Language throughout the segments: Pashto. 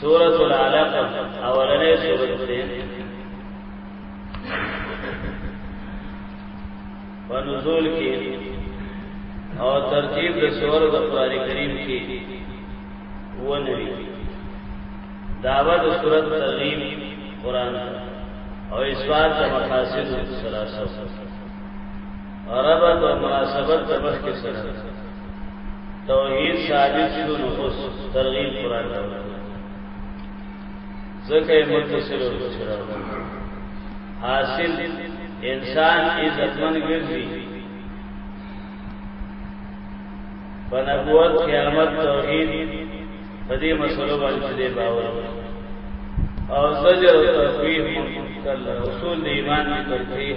سورۃ العلق اولنې سورۃ ده په نزول کې او ترتیب د سور د قران کریم کې ونوي داوا د سورۃ ترغیب قران او اسوار د مقاصد سلاسه ربط او مناسبت د مخ کې سره توحید ثابت شو نو اوس ترغیب قران ته ځکه متصل سره حاصل انسان عزتمن ګرځي په نبوت قیامت توحید په دې مسلو باندې دې باور او زجر او تخویف کله اصول ایمان کې ترتیب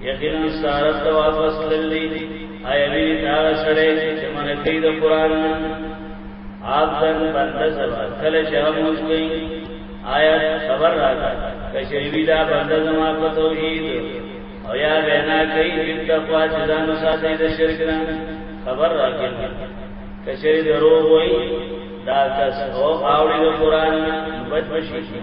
یقینا سارت ته واپس للی ایوی دا سره چې من کوي د قران آپ در بنده سبا کله چې موږ کوي آیا خبر راځه کشریوی دا بنده زما په توحید او یا وینا کوي چې تقوا چې ځان ساتي د شرک نه خبر راکړي کشری درو وای دا کس او اوړي د قران نه بچ بشي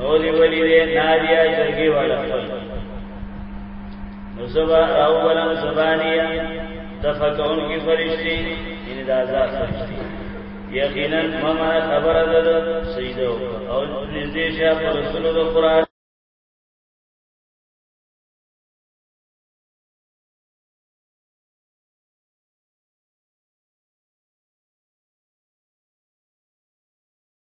اولی ولی دې ناریا جرګي والا نو زبا او ولم زبانیا تفکون کی فرشتي ان د آزاد فرشتي یقینا مما خبر ده سیدو او نږدې شه پر رسول د قران